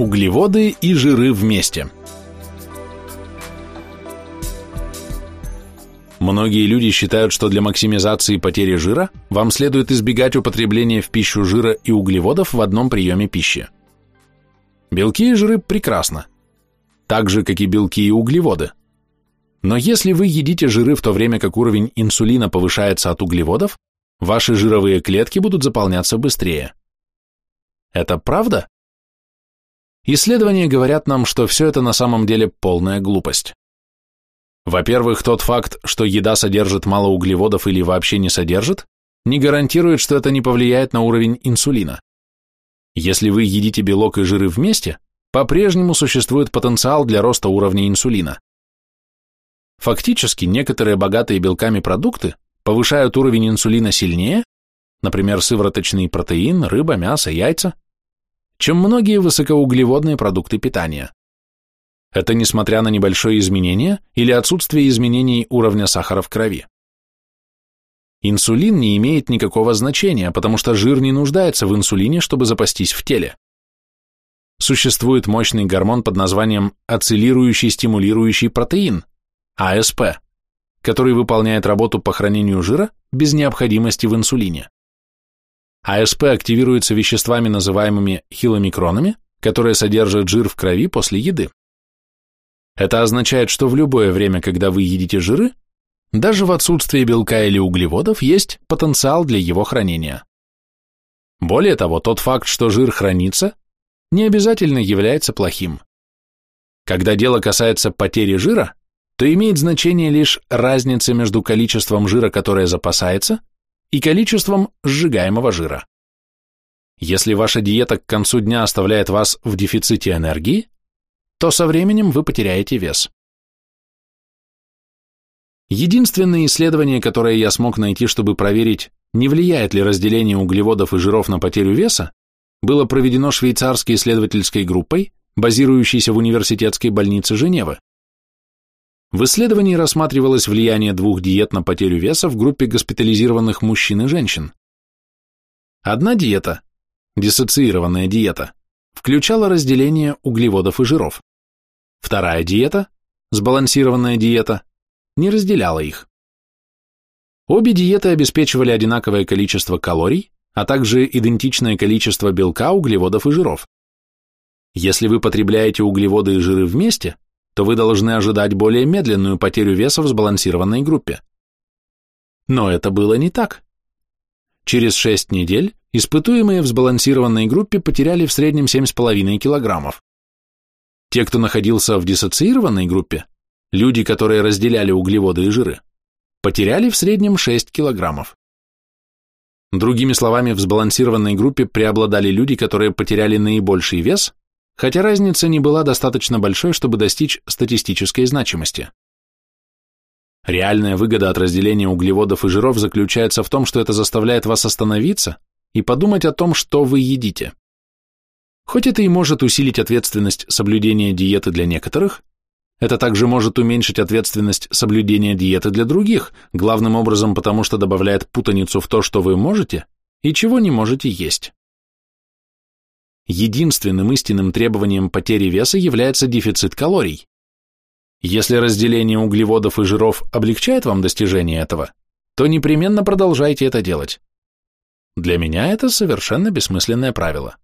Углеводы и жиры вместе. Многие люди считают, что для максимизации потери жира вам следует избегать употребления в пищу жира и углеводов в одном приеме пищи. Белки и жиры прекрасно, так же, как и белки и углеводы. Но если вы едите жиры в то время, как уровень инсулина повышается от углеводов, ваши жировые клетки будут заполняться быстрее. Это правда? Исследования говорят нам, что все это на самом деле полная глупость. Во-первых, тот факт, что еда содержит мало углеводов или вообще не содержит, не гарантирует, что это не повлияет на уровень инсулина. Если вы едите белок и жиры вместе, по-прежнему существует потенциал для роста уровня инсулина. Фактически, некоторые богатые белками продукты повышают уровень инсулина сильнее, например, сывороточный протеин, рыба, мясо, яйца, чем многие высокоуглеводные продукты питания. Это несмотря на небольшое изменение или отсутствие изменений уровня сахара в крови. Инсулин не имеет никакого значения, потому что жир не нуждается в инсулине, чтобы запастись в теле. Существует мощный гормон под названием ацилирующий стимулирующий протеин, АСП, который выполняет работу по хранению жира без необходимости в инсулине. АСП активируется веществами, называемыми хиломикронами, которые содержат жир в крови после еды. Это означает, что в любое время, когда вы едите жиры, даже в отсутствии белка или углеводов есть потенциал для его хранения. Более того, тот факт, что жир хранится, не обязательно является плохим. Когда дело касается потери жира, то имеет значение лишь разница между количеством жира, которое запасается, и количеством сжигаемого жира. Если ваша диета к концу дня оставляет вас в дефиците энергии, то со временем вы потеряете вес. Единственное исследование, которое я смог найти, чтобы проверить, не влияет ли разделение углеводов и жиров на потерю веса, было проведено швейцарской исследовательской группой, базирующейся в университетской больнице Женевы. В исследовании рассматривалось влияние двух диет на потерю веса в группе госпитализированных мужчин и женщин. Одна диета, диссоциированная диета, включала разделение углеводов и жиров. Вторая диета, сбалансированная диета, не разделяла их. Обе диеты обеспечивали одинаковое количество калорий, а также идентичное количество белка, углеводов и жиров. Если вы потребляете углеводы и жиры вместе, то вы должны ожидать более медленную потерю веса в сбалансированной группе. Но это было не так. Через 6 недель испытуемые в сбалансированной группе потеряли в среднем 7,5 килограммов. Те, кто находился в диссоциированной группе, люди, которые разделяли углеводы и жиры, потеряли в среднем 6 килограммов. Другими словами, в сбалансированной группе преобладали люди, которые потеряли наибольший вес, хотя разница не была достаточно большой, чтобы достичь статистической значимости. Реальная выгода от разделения углеводов и жиров заключается в том, что это заставляет вас остановиться и подумать о том, что вы едите. Хоть это и может усилить ответственность соблюдения диеты для некоторых, это также может уменьшить ответственность соблюдения диеты для других, главным образом потому, что добавляет путаницу в то, что вы можете и чего не можете есть. Единственным истинным требованием потери веса является дефицит калорий. Если разделение углеводов и жиров облегчает вам достижение этого, то непременно продолжайте это делать. Для меня это совершенно бессмысленное правило.